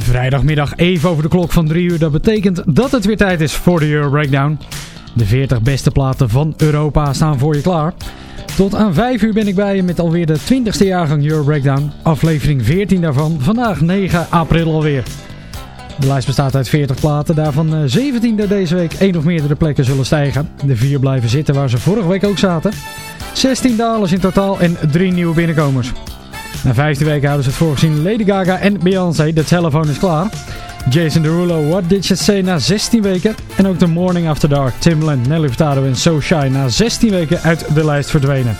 Vrijdagmiddag even over de klok van 3 uur. Dat betekent dat het weer tijd is voor de Euro Breakdown. De 40 beste platen van Europa staan voor je klaar. Tot aan 5 uur ben ik bij je met alweer de 20ste jaargang Euro Breakdown. Aflevering 14 daarvan. Vandaag 9 april alweer. De lijst bestaat uit 40 platen. Daarvan 17 er deze week één of meerdere plekken zullen stijgen. De vier blijven zitten waar ze vorige week ook zaten. 16 dalers in totaal en 3 nieuwe binnenkomers. Na 15 weken hadden ze het voorgezien Lady Gaga en Beyoncé. De telefoon is klaar. Jason Derulo, What Did You Say na 16 weken. En ook The Morning After Dark, Timbaland, Nelly Furtado en So Shy na 16 weken uit de lijst verdwenen.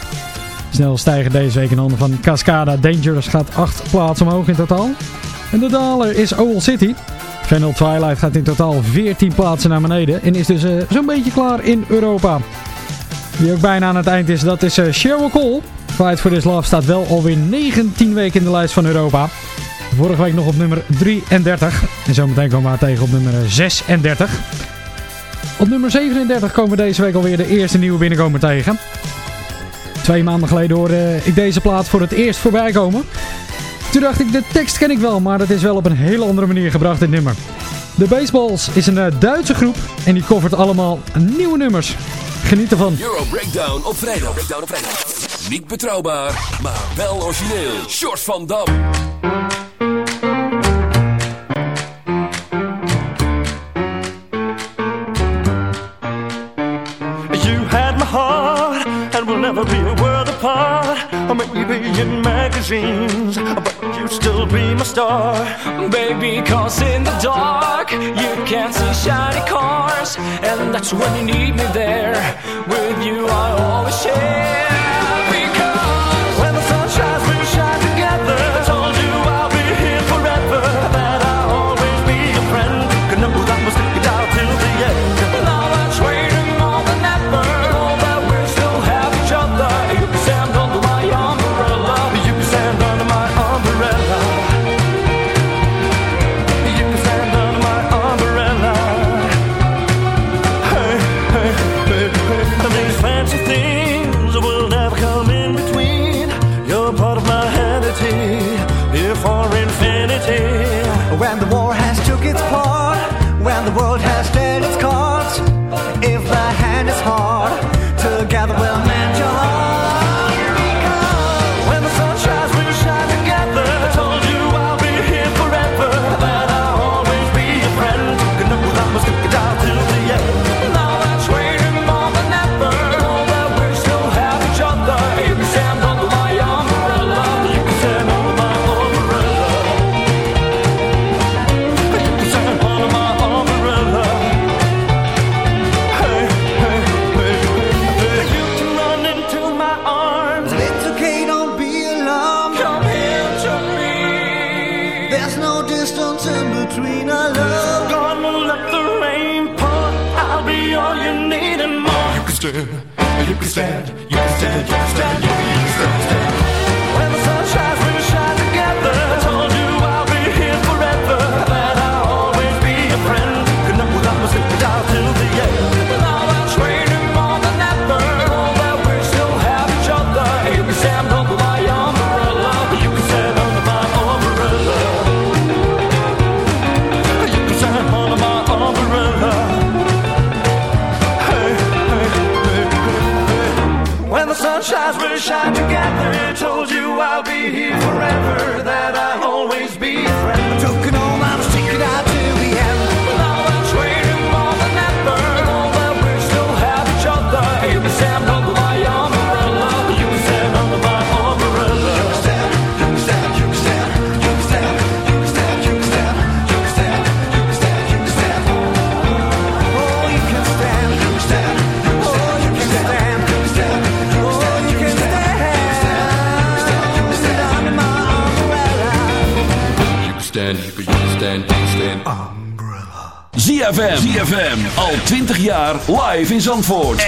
Snel stijgen deze week in handen van Cascada. Dangerous gaat 8 plaatsen omhoog in totaal. En de daler is Owl City. Vanilla Twilight gaat in totaal 14 plaatsen naar beneden. En is dus uh, zo'n beetje klaar in Europa. Wie ook bijna aan het eind is, dat is uh, Cheryl Cole. Fight for This Love staat wel alweer 19 weken in de lijst van Europa. Vorige week nog op nummer 33. En zometeen komen we tegen op nummer 36. Op nummer 37 komen we deze week alweer de eerste nieuwe binnenkomer tegen. Twee maanden geleden hoorde ik deze plaat voor het eerst voorbij komen. Toen dacht ik, de tekst ken ik wel, maar dat is wel op een hele andere manier gebracht, dit nummer. De Baseballs is een Duitse groep en die covert allemaal nieuwe nummers. Geniet ervan. Euro Breakdown op vrijdag. Breakdown op vrijdag. Niet betrouwbaar, maar wel origineel. Short van Dam. You had my heart and we'll never be a world apart. Or maybe in magazines, but you still be my star. Baby, cause in the dark you can't see shiny cars. And that's when you need me there. With you, I always share. In Zandvoort.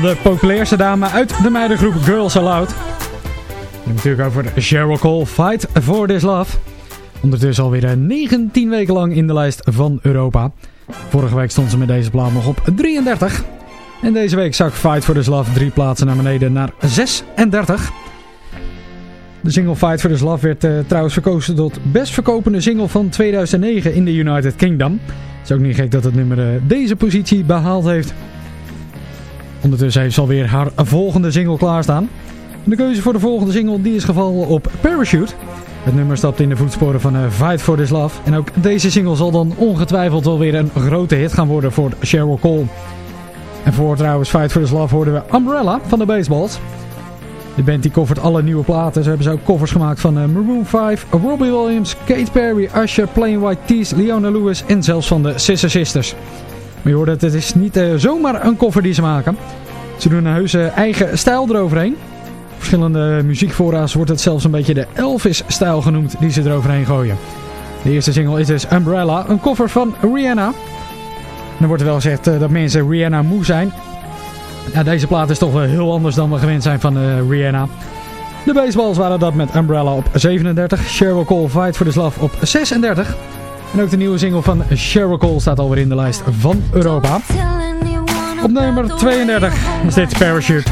De populairste dame uit de meidengroep Girls Aloud. Natuurlijk over Cheryl Cole, Fight for This Love. Ondertussen alweer 19 weken lang in de lijst van Europa. Vorige week stond ze met deze plaat nog op 33. En deze week zak Fight for This Love drie plaatsen naar beneden naar 36. De single Fight for This Love werd eh, trouwens verkozen tot best verkopende single van 2009 in de United Kingdom. Het is ook niet gek dat het nummer eh, deze positie behaald heeft. Ondertussen heeft ze alweer haar volgende single klaarstaan. De keuze voor de volgende single die is gevallen op Parachute. Het nummer stapt in de voetsporen van eh, Fight for This Love. En ook deze single zal dan ongetwijfeld wel weer een grote hit gaan worden voor Cheryl Cole. En voor trouwens Fight for This Love hoorden we Umbrella van de Baseballs. De band die covert alle nieuwe platen. Ze hebben zo covers gemaakt van eh, Maroon 5, Robbie Williams, Kate Perry, Usher, Plain White Tees, Leona Lewis en zelfs van de Sister Sisters. Maar je hoort het, het is niet eh, zomaar een cover die ze maken. Ze doen een heuse eigen stijl eroverheen. Verschillende muziekvoorra's wordt het zelfs een beetje de Elvis-stijl genoemd die ze eroverheen gooien. De eerste single is dus Umbrella, een cover van Rihanna. En dan wordt wel gezegd eh, dat mensen Rihanna moe zijn. Ja, deze plaat is toch wel heel anders dan we gewend zijn van eh, Rihanna. De baseballs waren dat met Umbrella op 37. Cheryl Cole Fight for the Love op 36. En ook de nieuwe single van Cheryl Cole staat alweer in de lijst van Europa. Op nummer 32 is dit Parachute.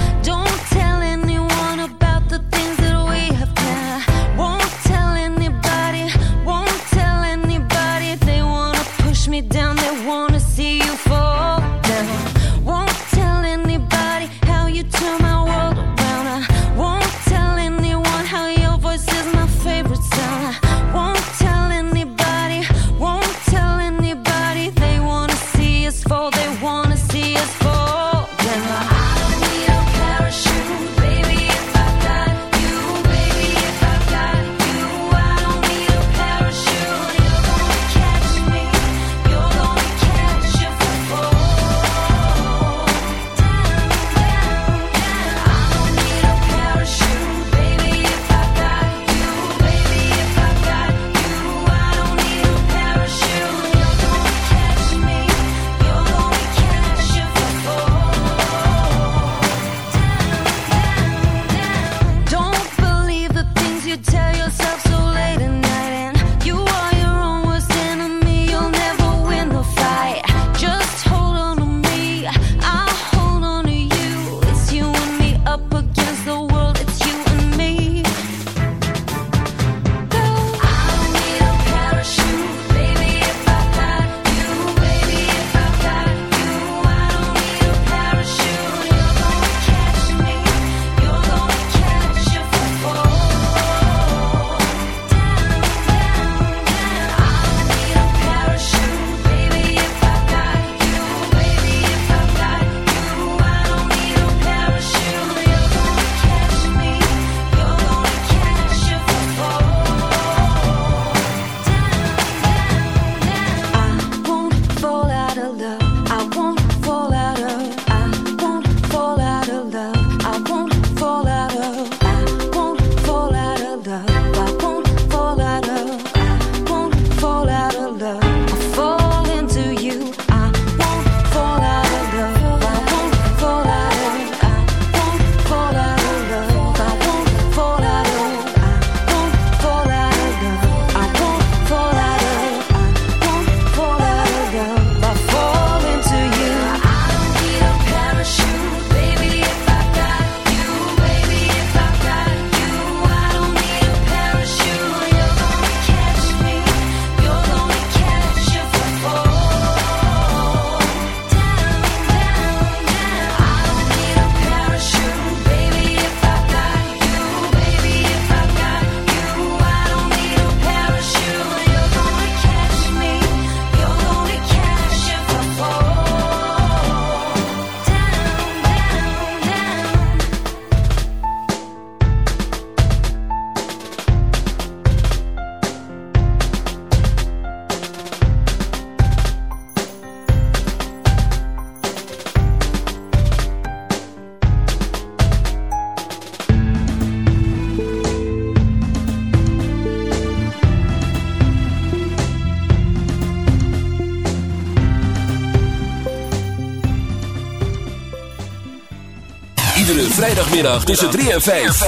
Vrijdagmiddag tussen 3 en 5.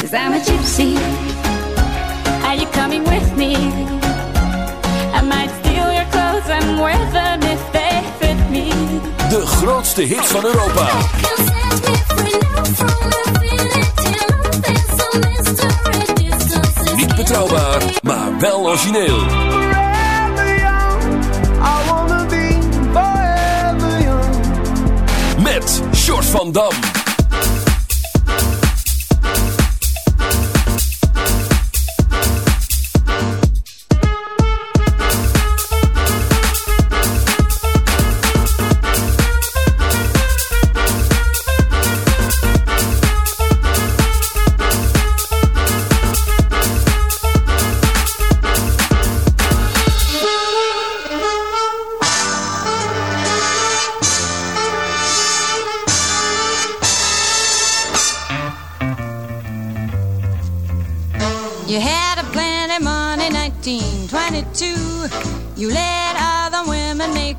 Cause I'm a gypsy. Are you coming with me? I might steal your clothes and wear them if they fit me. De grootste hits van Europa. Niet betrouwbaar, maar wel origineel. Met Short van Dam.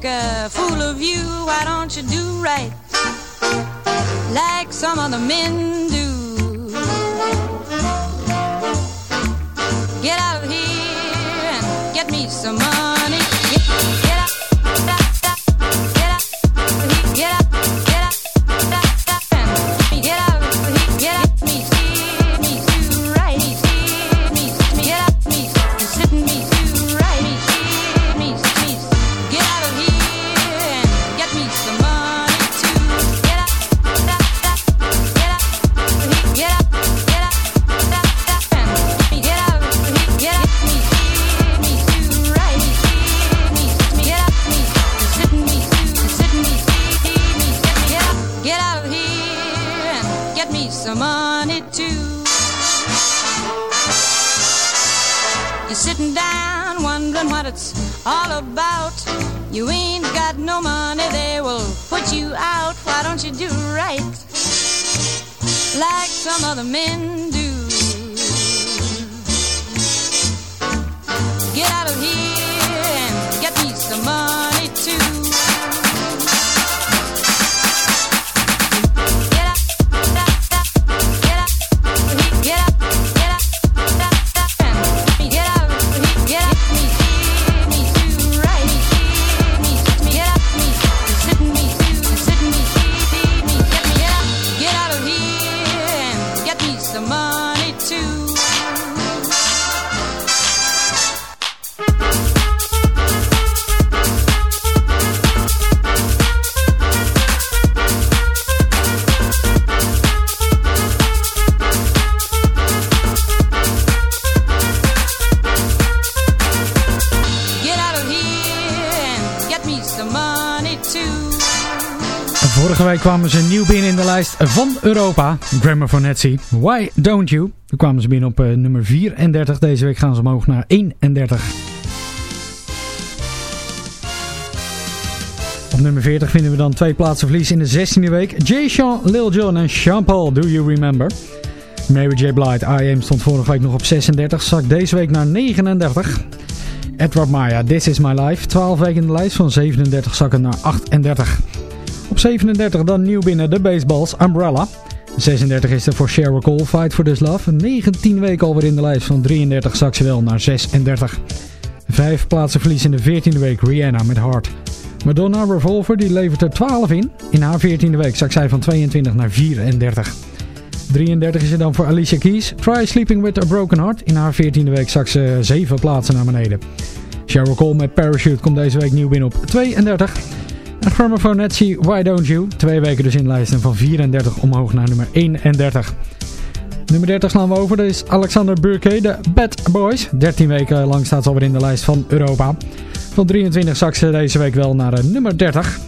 Make a fool of you. Why don't you do right like some other men do? Get out of here and get me some money. It's all about. You ain't got no money, they will put you out. Why don't you do right like some other men week kwamen ze nieuw binnen in de lijst van Europa. Grammar for Nancy. Why Don't You? Toen kwamen ze binnen op eh, nummer 34. Deze week gaan ze omhoog naar 31. Op nummer 40 vinden we dan twee plaatsen verlies in de 16e week. Jay Sean, Lil Jon en Sean Paul, Do You Remember? Mary J. Blige, I Am stond vorige week nog op 36. Zak deze week naar 39. Edward Maya, This Is My Life. 12 weken in de lijst van 37 zakken naar 38. Op 37 dan nieuw binnen de Baseballs, Umbrella. 36 is er voor Sheryl Cole, Fight for This Love. 19 weken alweer in de lijst van 33 zak wel naar 36. Vijf plaatsen verlies in de 14e week, Rihanna met Heart. Madonna Revolver die levert er 12 in. In haar 14e week zak zij van 22 naar 34. 33 is er dan voor Alicia Keys. Try Sleeping With A Broken Heart. In haar 14e week zak ze 7 plaatsen naar beneden. Sheryl Cole met Parachute komt deze week nieuw binnen op 32. En Gramophone Why Don't You? Twee weken dus in lijsten van 34 omhoog naar nummer 31. Nummer 30 slaan we over, dat is Alexander Burke, de Bad Boys. 13 weken lang staat ze alweer in de lijst van Europa. Van 23 zak ze deze week wel naar uh, nummer 30.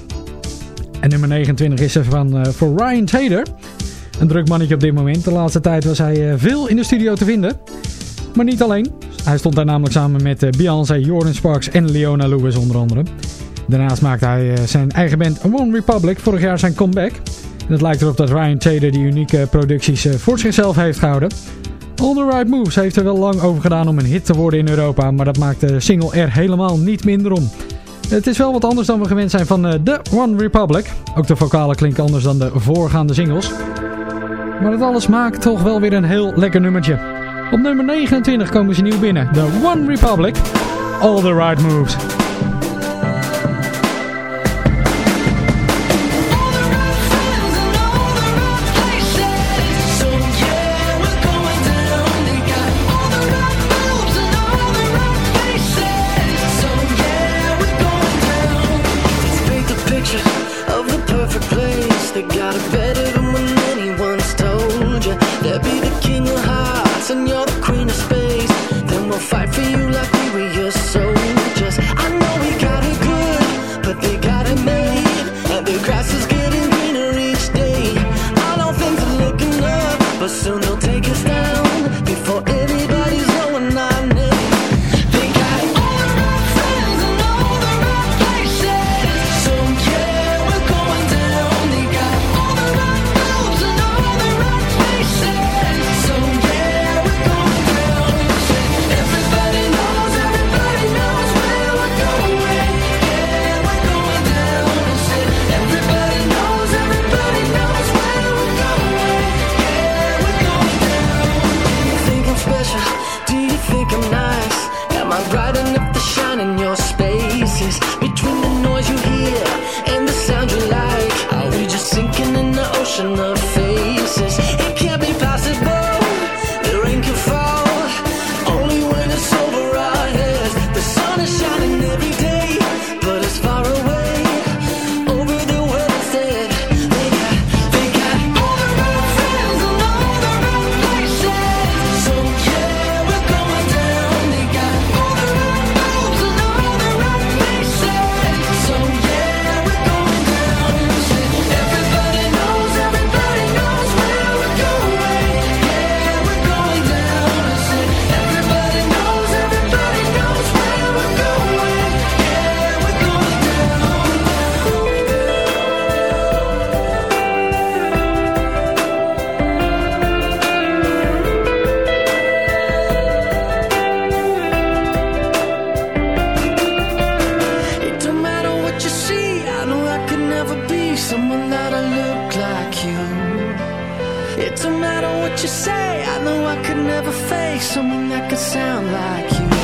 En nummer 29 is er van uh, voor Ryan Taylor. Een druk mannetje op dit moment. De laatste tijd was hij uh, veel in de studio te vinden. Maar niet alleen. Hij stond daar namelijk samen met Beyoncé, Jordan Sparks en Leona Lewis onder andere. Daarnaast maakte hij uh, zijn eigen band One Republic vorig jaar zijn comeback. En het lijkt erop dat Ryan Taylor die unieke producties uh, voor zichzelf heeft gehouden. All the Right Moves heeft er wel lang over gedaan om een hit te worden in Europa, maar dat maakt de single er helemaal niet minder om. Het is wel wat anders dan we gewend zijn van The One Republic. Ook de vocalen klinken anders dan de voorgaande singles. Maar dat alles maakt toch wel weer een heel lekker nummertje. Op nummer 29 komen ze nieuw binnen. The One Republic. All the Right Moves. and you're the queen of space. Then we'll fight for you like we were your never be someone that'll look like you. It don't matter what you say, I know I could never face someone that could sound like you.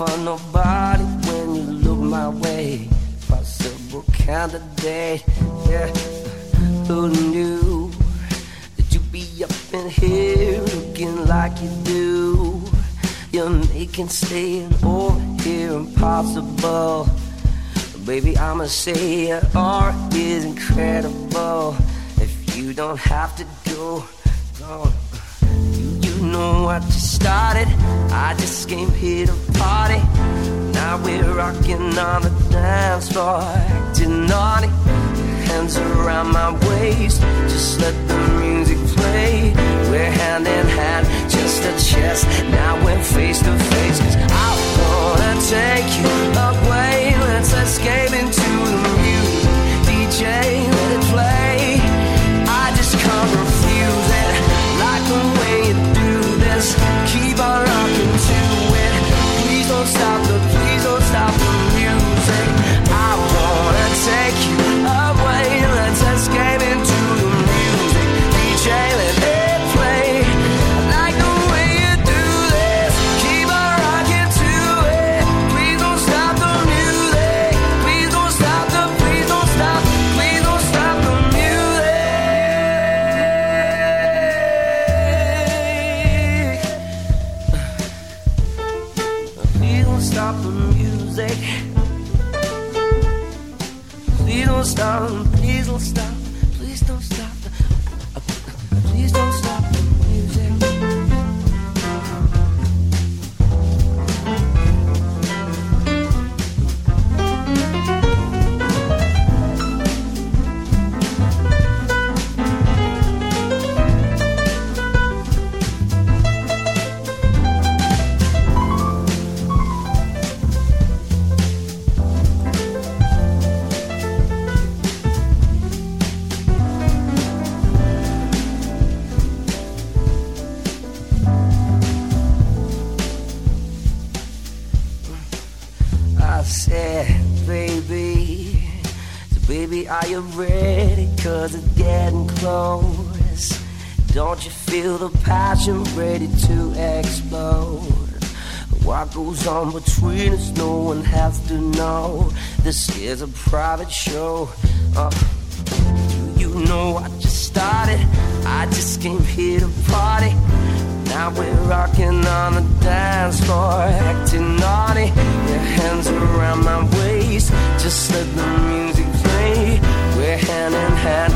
For nobody when you look my way. Possible candidate, yeah. Who knew that you'd be up in here looking like you do? You're making staying over here impossible. Baby, I'ma say your art is incredible. If you don't have to go, go know what just started. I just came here to party. Now we're rocking on the dance floor, acting naughty. Hands around my waist, just let the music play. We're hand in hand, just a chest. Now we're face to face. Cause I wanna take you away. Let's escape into the music, DJ. don't stop the, please don't stop the music. I wanna take you. Passion ready to explode? What goes on between us, no one has to know. This is a private show. Uh, do you know I just started? I just came here to party. Now we're rocking on the dance floor, acting naughty. Your hands around my waist, just let the music play. We're hand in hand,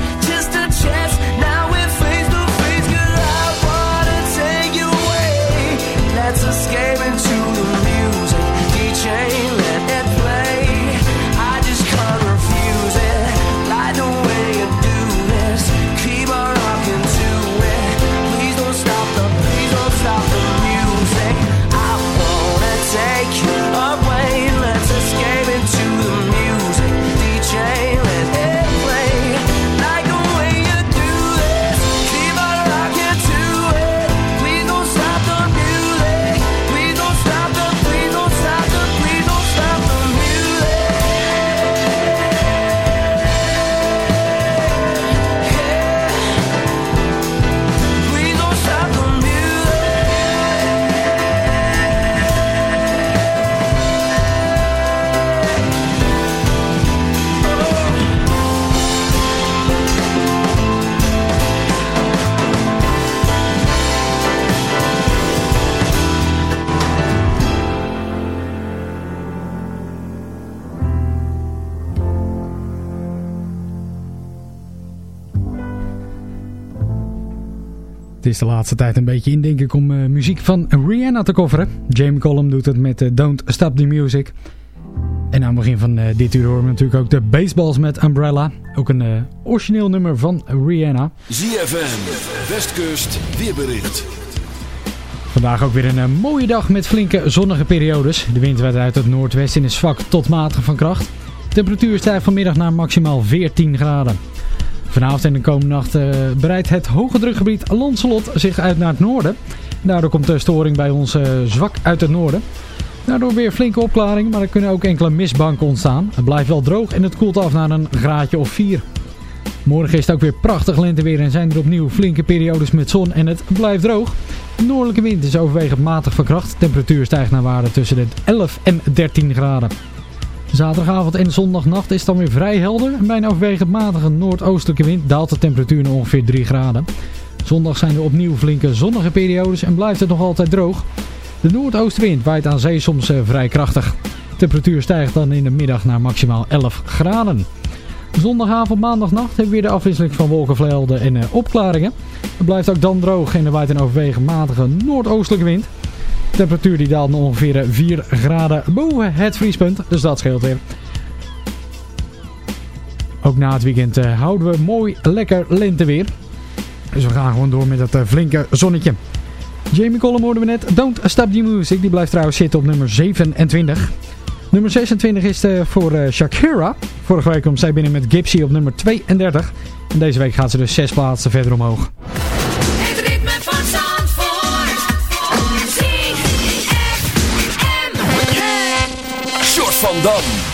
Het is de laatste tijd een beetje in, denk ik, om eh, muziek van Rihanna te coveren. Jamie Collum doet het met eh, Don't Stop the Music. En aan het begin van eh, dit uur horen we natuurlijk ook de Baseballs met Umbrella. Ook een origineel nummer van Rihanna. ZFM, Westkust, weerbericht. Vandaag ook weer een mooie dag met flinke zonnige periodes. De wind werd uit het noordwesten is zwak tot matig van kracht. De temperatuur stijgt vanmiddag naar maximaal 14 graden. Vanavond en de komende nacht eh, breidt het hoge drukgebied Lancelot zich uit naar het noorden. Daardoor komt de storing bij ons eh, zwak uit het noorden. Daardoor weer flinke opklaring, maar er kunnen ook enkele mistbanken ontstaan. Het blijft wel droog en het koelt af naar een graadje of 4. Morgen is het ook weer prachtig lenteweer en zijn er opnieuw flinke periodes met zon en het blijft droog. De noordelijke wind is overwegend matig van kracht. Temperatuur stijgt naar waarde tussen de 11 en 13 graden. Zaterdagavond en zondagnacht is het dan weer vrij helder. Bij een overwegend matige noordoostelijke wind daalt de temperatuur naar ongeveer 3 graden. Zondag zijn er opnieuw flinke zonnige periodes en blijft het nog altijd droog. De noordoostenwind waait aan zee soms eh, vrij krachtig. De temperatuur stijgt dan in de middag naar maximaal 11 graden. Zondagavond, maandagnacht hebben we weer de afwisseling van wolkenvelden en eh, opklaringen. Het blijft ook dan droog en er waait een overwegend matige noordoostelijke wind. Temperatuur die daalt ongeveer eh, 4 graden boven het vriespunt, dus dat scheelt weer. Ook na het weekend eh, houden we mooi lekker lenteweer. Dus we gaan gewoon door met dat eh, flinke zonnetje. Jamie Collum hoorden we net. Don't Stop the Music. Die blijft trouwens zitten op nummer 27. Nummer 26 is eh, voor eh, Shakira. Vorige week kwam zij binnen met Gypsy op nummer 32. En deze week gaat ze dus zes plaatsen verder omhoog. Van Dam.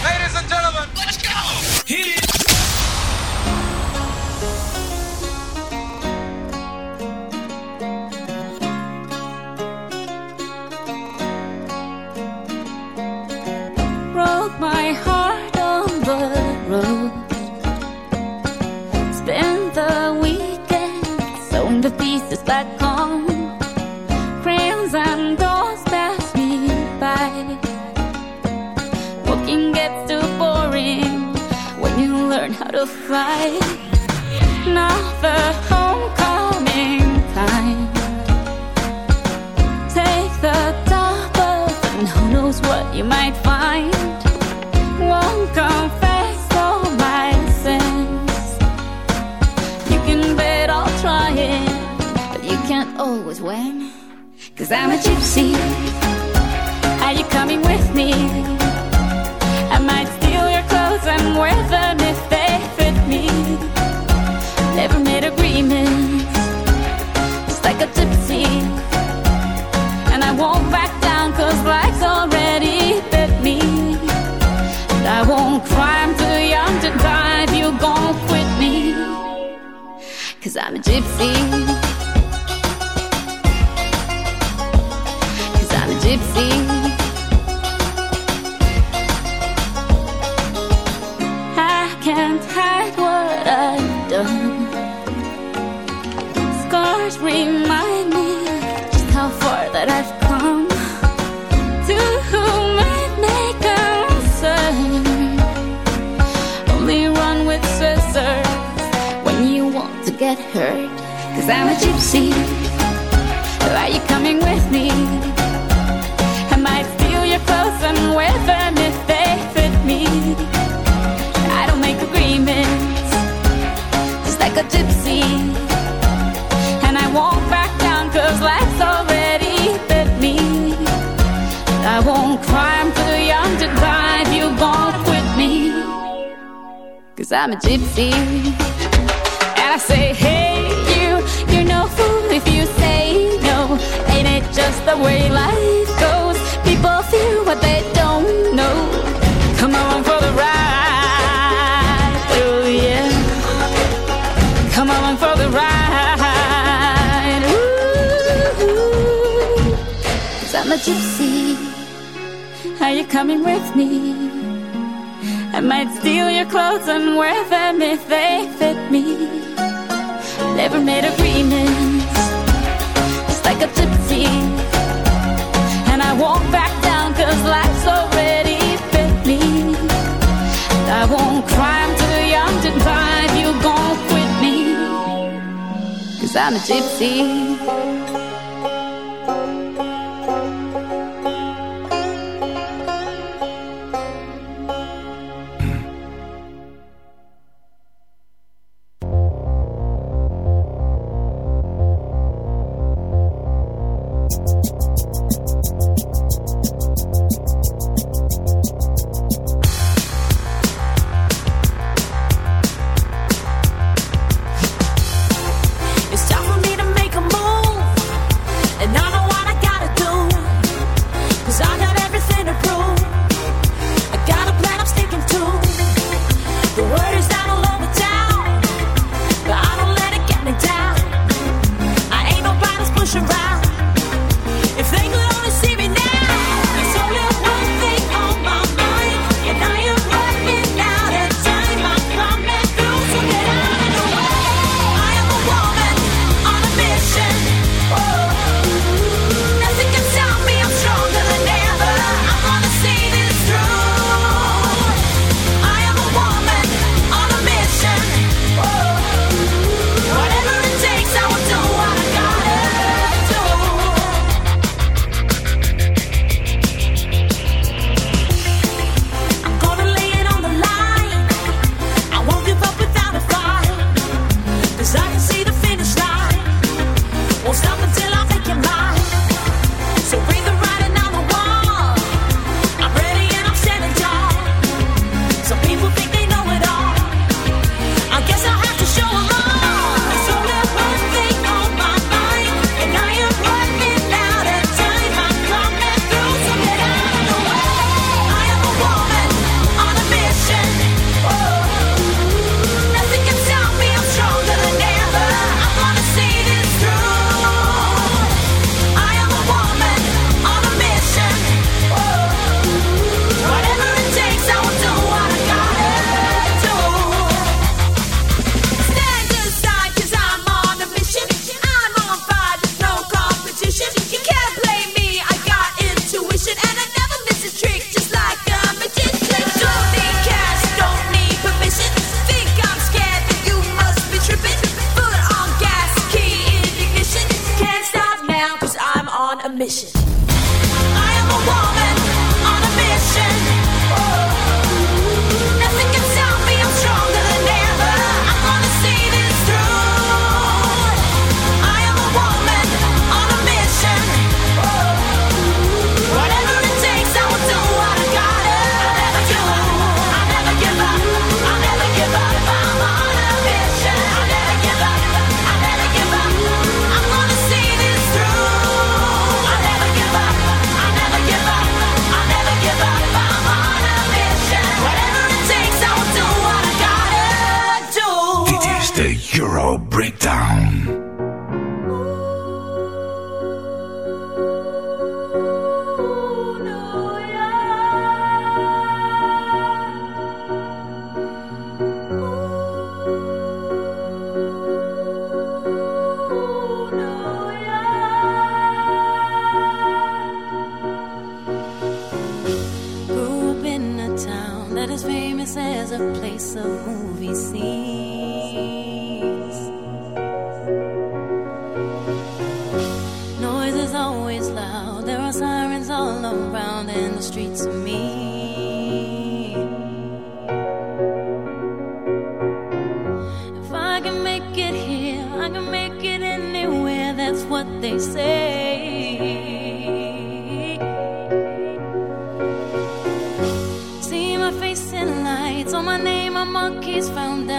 To fight. The homecoming time. Take the double, and who knows what you might find. Won't confess all my sins. You can bet I'll try it, but you can't always win. Cause I'm a gypsy. Are you coming with me? I might steal your clothes and wear them like. And I won't back down cause life's already bit me. And I won't cry, I'm too young to die if you gon' quit me. Cause I'm a gypsy. Cause I'm a gypsy. I can't hide what I've done. Scars remind that I've come. To whom it may concern, only run with scissors when you want to get hurt. Cause I'm a gypsy. Are you coming with me? I might steal your clothes and wear them if they fit me. I don't make agreements, just like a gypsy. Won't cry, I'm too young to die if you gon' quit me. Cause I'm a gypsy. And I say, hey, you, you're no fool if you say no. Ain't it just the way life goes? People feel what they don't know. Come on for the ride, oh yeah. Come on for the ride, I'm a gypsy. Are you coming with me? I might steal your clothes and wear them if they fit me. Never made agreements, just like a gypsy. And I won't back down cause life's already fit me. I won't cry, I'm too young to cry if you gon' quit me. Cause I'm a gypsy. that's what they say. See my face in lights, on my name, a monkey's found.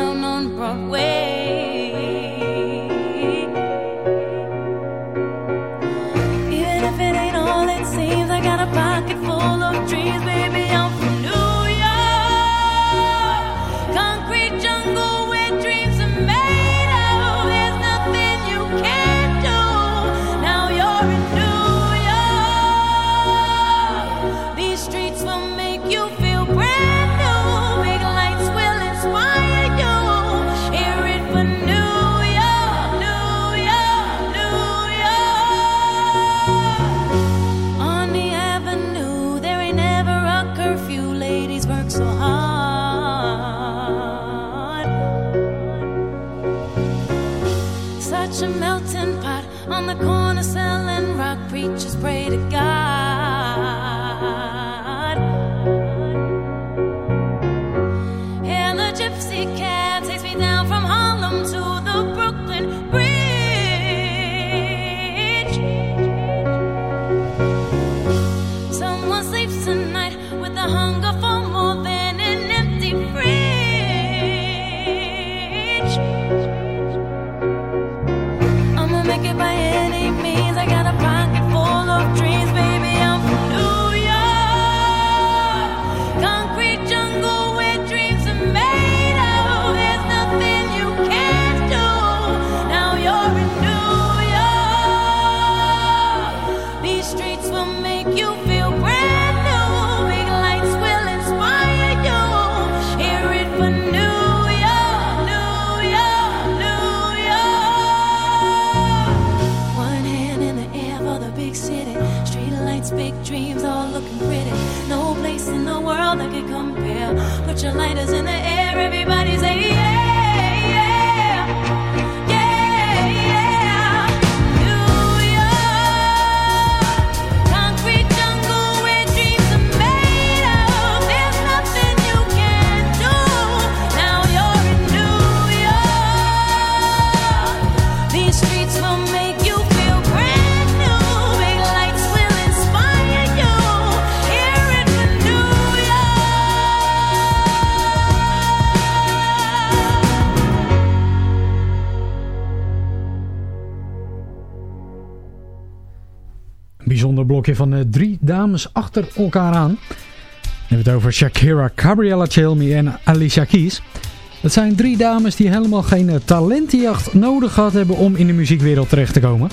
van de drie dames achter elkaar aan. We hebben het over Shakira, Gabriella Chilmi en Alicia Keys. Dat zijn drie dames die helemaal geen eh, talentenjacht nodig gehad hebben om in de muziekwereld terecht te komen.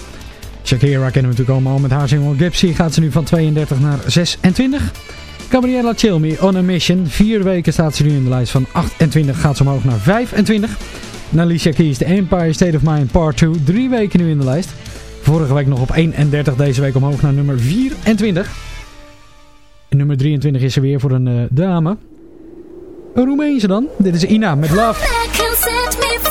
Shakira kennen we natuurlijk allemaal met haar single Gypsy. Gaat ze nu van 32 naar 26. Gabriella Chilmi on a mission. Vier weken staat ze nu in de lijst van 28. Gaat ze omhoog naar 25. En Alicia Keys, The Empire State of Mind Part 2. Drie weken nu in de lijst. Vorige week nog op 31, deze week omhoog naar nummer 24. En nummer 23 is er weer voor een uh, dame. Een Roemeense dan. Dit is Ina met Love.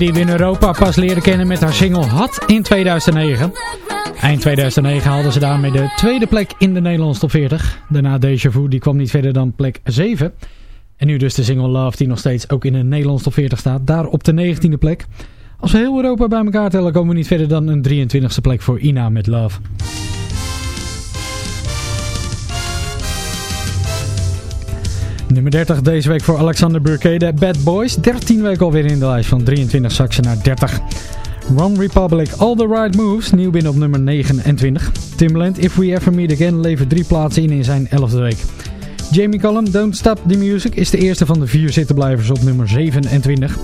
Die we in Europa pas leren kennen met haar single Had in 2009. Eind 2009 haalde ze daarmee de tweede plek in de Nederlandse top 40. Daarna Deja Vu, die kwam niet verder dan plek 7. En nu dus de single Love die nog steeds ook in de Nederlandse top 40 staat. Daar op de 19e plek. Als we heel Europa bij elkaar tellen komen we niet verder dan een 23e plek voor Ina met Love. Nummer 30 deze week voor Alexander Burkede, Bad Boys. 13 weken alweer in de lijst van 23 zak naar 30. One Republic, All the Right Moves, nieuw binnen op nummer 29. Timbaland, If We Ever Meet Again, levert drie plaatsen in in zijn 11e week. Jamie Cullum, Don't Stop the Music, is de eerste van de vier zittenblijvers op nummer 27.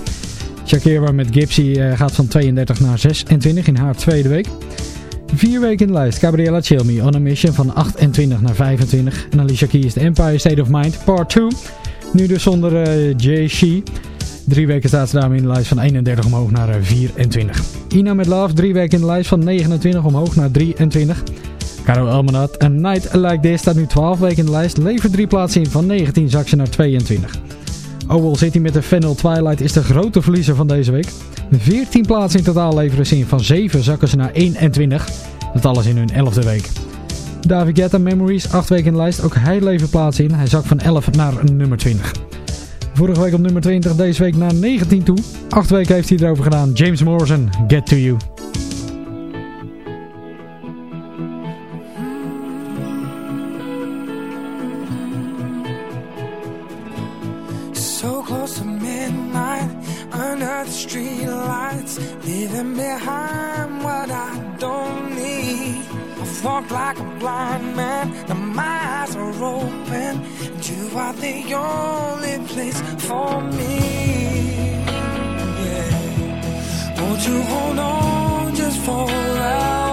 Shakira met Gypsy uh, gaat van 32 naar 26 in haar tweede week. Vier weken in de lijst. Gabriella Chilmi on a mission van 28 naar 25. En Alicia Keys The Empire State of Mind part 2. Nu dus zonder uh, Jay Shee. Drie weken staat ze daarmee in de lijst van 31 omhoog naar 24. Ina met Love, drie weken in de lijst van 29 omhoog naar 23. Caro Elmanat, A Night Like This staat nu 12 weken in de lijst. Levert drie plaatsen in van 19 zak naar 22. Owl City met de Fennel Twilight is de grote verliezer van deze week. 14 plaatsen in totaal leveren ze in. Van 7 zakken ze naar 21. Dat alles in hun 11e week. David Guetta Memories, 8 weken in de lijst. Ook hij levert plaatsen in. Hij zakt van 11 naar nummer 20. Vorige week op nummer 20, deze week naar 19 toe. 8 weken heeft hij erover gedaan. James Morrison, Get To You. Like a blind man, now my eyes are open, and you are the only place for me. Yeah. Won't you hold on just for a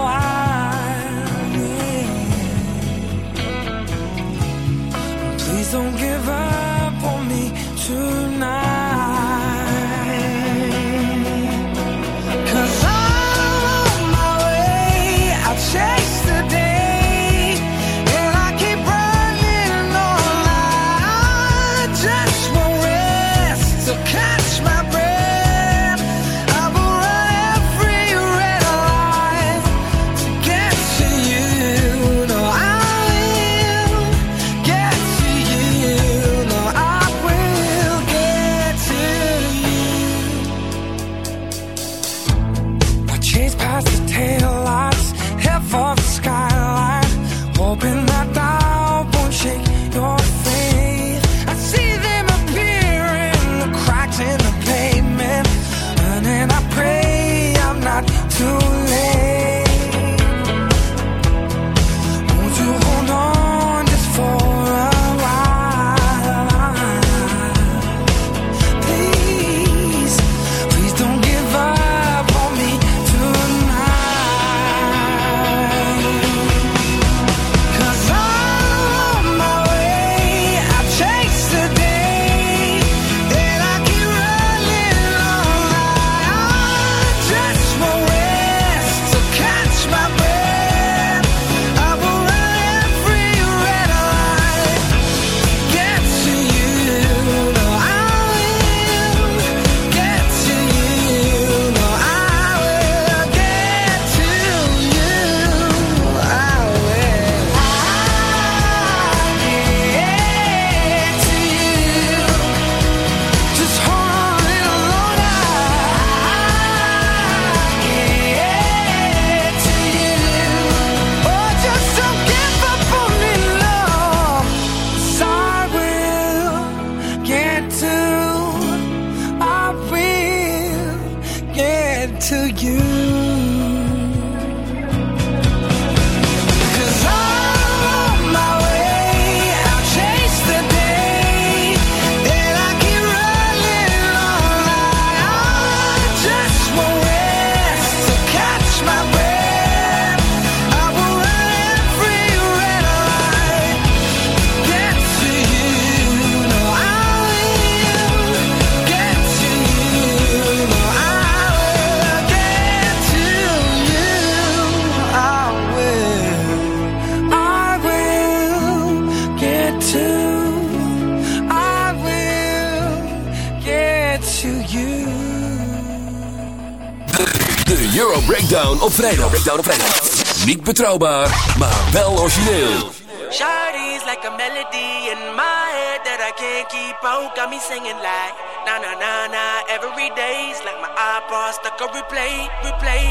Euro Breakdown op vrijdag. Breakdown op vrijdag. Niet betrouwbaar, maar wel origineel. Shawty's like a melody in my head that I can't keep out. Got me singing like na na na na every day's like my iPod stuck on replay, replay.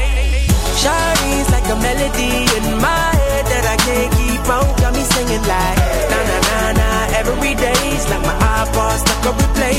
Shawty's like a melody in my head that I can't keep out. Got me singing like na na na na every day's like my iPod stuck on replay,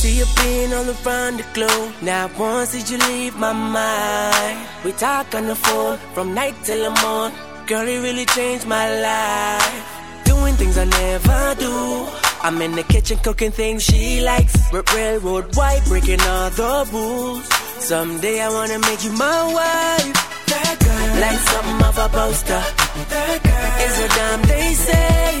See you been all around the globe. Now once did you leave my mind? We talk on the phone from night till the morning. Girl, it really changed my life. Doing things I never do. I'm in the kitchen cooking things she likes. R- railroad white, breaking all the rules. Someday I wanna make you my wife. That girl, like something of a poster. That girl is a dime they say.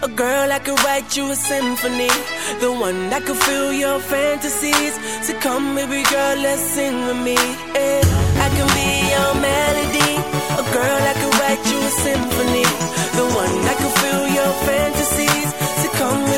A girl I could write you a symphony, the one that could fill your fantasies. So come, baby girl, let's sing with me. Yeah. I can be your melody. A girl I could write you a symphony, the one that could fill your fantasies. So come,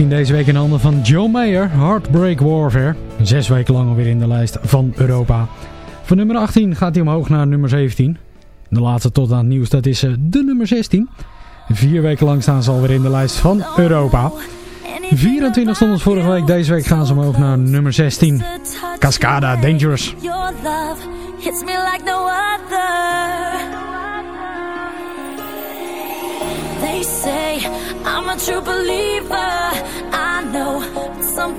15 deze week in handen van Joe Mayer, Heartbreak Warfare. Zes weken lang alweer in de lijst van Europa. Van nummer 18 gaat hij omhoog naar nummer 17. De laatste tot aan het nieuws, dat is eh, de nummer 16. Vier weken lang staan ze alweer in de lijst van Europa. 24 stond vorige week, deze week gaan ze omhoog naar nummer 16. Cascada, Dangerous. They say I'm a true believer. I know but some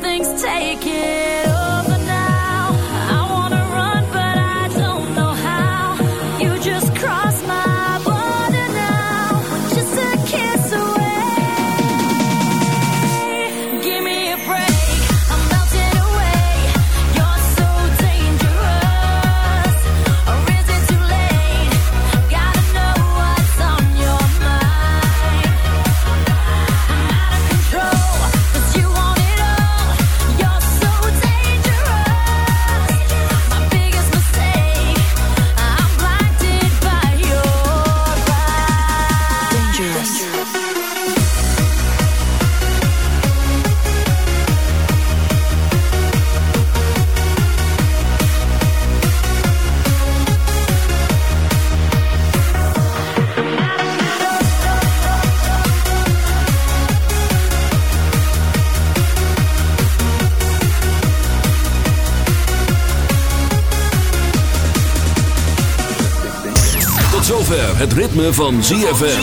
het ritme van ZFM.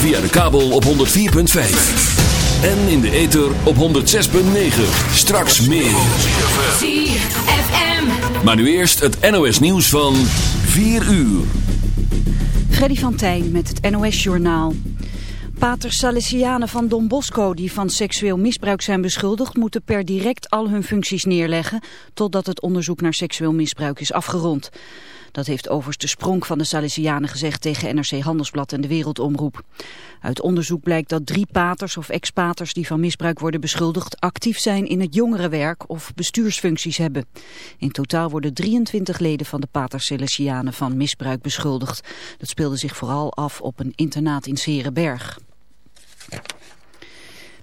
Via de kabel op 104.5. En in de ether op 106.9. Straks meer. ZFM. Maar nu eerst het NOS nieuws van 4 uur. Freddy van Tijn met het NOS-journaal. Paters Salesianen van Don Bosco die van seksueel misbruik zijn beschuldigd... moeten per direct al hun functies neerleggen... totdat het onderzoek naar seksueel misbruik is afgerond. Dat heeft overste Spronk van de Salesianen gezegd tegen NRC Handelsblad en de Wereldomroep. Uit onderzoek blijkt dat drie paters of ex-paters die van misbruik worden beschuldigd actief zijn in het jongerenwerk of bestuursfuncties hebben. In totaal worden 23 leden van de paters Salesianen van misbruik beschuldigd. Dat speelde zich vooral af op een internaat in Serenberg.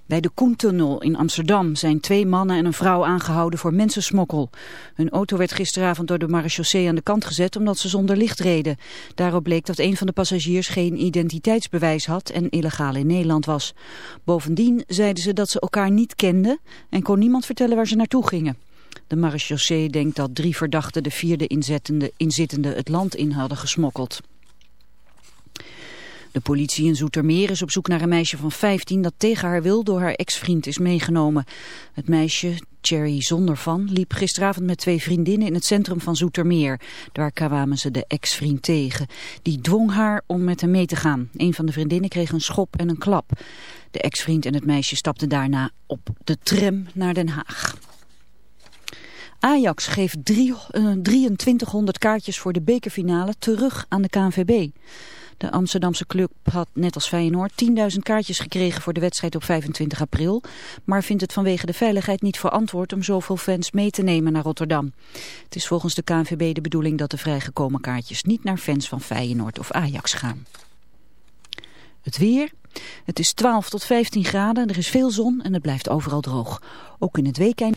Bij de Koentunnel in Amsterdam zijn twee mannen en een vrouw aangehouden voor mensensmokkel. Hun auto werd gisteravond door de marechaussee aan de kant gezet omdat ze zonder licht reden. Daarop bleek dat een van de passagiers geen identiteitsbewijs had en illegaal in Nederland was. Bovendien zeiden ze dat ze elkaar niet kenden en kon niemand vertellen waar ze naartoe gingen. De marechaussee denkt dat drie verdachten de vierde inzittende het land in hadden gesmokkeld. De politie in Zoetermeer is op zoek naar een meisje van 15 dat tegen haar wil door haar ex-vriend is meegenomen. Het meisje, Cherry Zondervan, liep gisteravond met twee vriendinnen in het centrum van Zoetermeer. Daar kwamen ze de ex-vriend tegen. Die dwong haar om met hem mee te gaan. Een van de vriendinnen kreeg een schop en een klap. De ex-vriend en het meisje stapten daarna op de tram naar Den Haag. Ajax geeft drie, eh, 2300 kaartjes voor de bekerfinale terug aan de KNVB. De Amsterdamse club had net als Feyenoord 10.000 kaartjes gekregen voor de wedstrijd op 25 april, maar vindt het vanwege de veiligheid niet verantwoord om zoveel fans mee te nemen naar Rotterdam. Het is volgens de KNVB de bedoeling dat de vrijgekomen kaartjes niet naar fans van Feyenoord of Ajax gaan. Het weer. Het is 12 tot 15 graden, er is veel zon en het blijft overal droog. Ook in het weekend.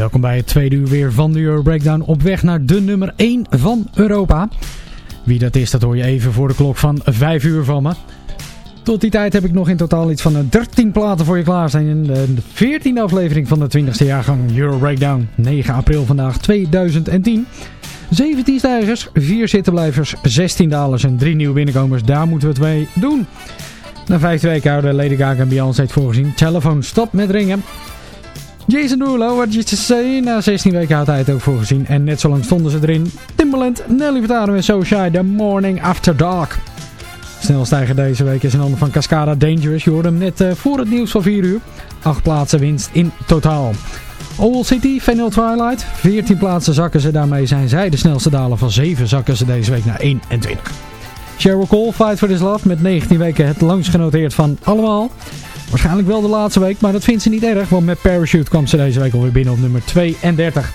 Welkom bij het tweede uur weer van de Euro Breakdown op weg naar de nummer 1 van Europa. Wie dat is, dat hoor je even voor de klok van 5 uur van me. Tot die tijd heb ik nog in totaal iets van 13 platen voor je klaarstaan in de 14e aflevering van de 20e jaargang Euro Breakdown. 9 april vandaag 2010. 17 stijgers, 4 zittenblijvers, 16 dalers en 3 nieuwe binnenkomers. Daar moeten we het mee doen. Na 5 weken houden Lady Gaga en Beyoncé het voorgezien. Telefoon stop met ringen. Jason Derulo, what you say? Na 16 weken had hij het ook voorgezien. En net zo lang stonden ze erin. Timbaland, Nelly Furtado en So Shy, The Morning After Dark. Snelstijger deze week is een ander van Cascada Dangerous. Je hoorde hem net uh, voor het nieuws van 4 uur. 8 plaatsen winst in totaal. Owl City, Vanilla Twilight. 14 plaatsen zakken ze. Daarmee zijn zij de snelste dalen van 7 zakken ze deze week naar 21. Cheryl Cole, Fight for This Love. Met 19 weken het langst genoteerd van allemaal. Waarschijnlijk wel de laatste week, maar dat vindt ze niet erg. Want met Parachute kwam ze deze week alweer binnen op nummer 32.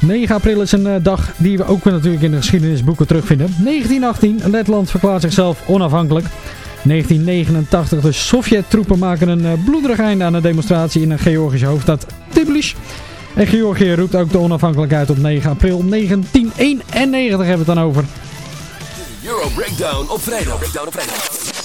9 april is een uh, dag die we ook natuurlijk in de geschiedenisboeken terugvinden. 1918, Letland verklaart zichzelf onafhankelijk. 1989, de Sovjet-troepen maken een uh, bloederig einde aan de demonstratie in een Georgische hoofdstad Tbilisi. En Georgië roept ook de onafhankelijkheid op 9 april 1991 hebben we het dan over. Euro Breakdown op vrijdag. Breakdown op vrijdag.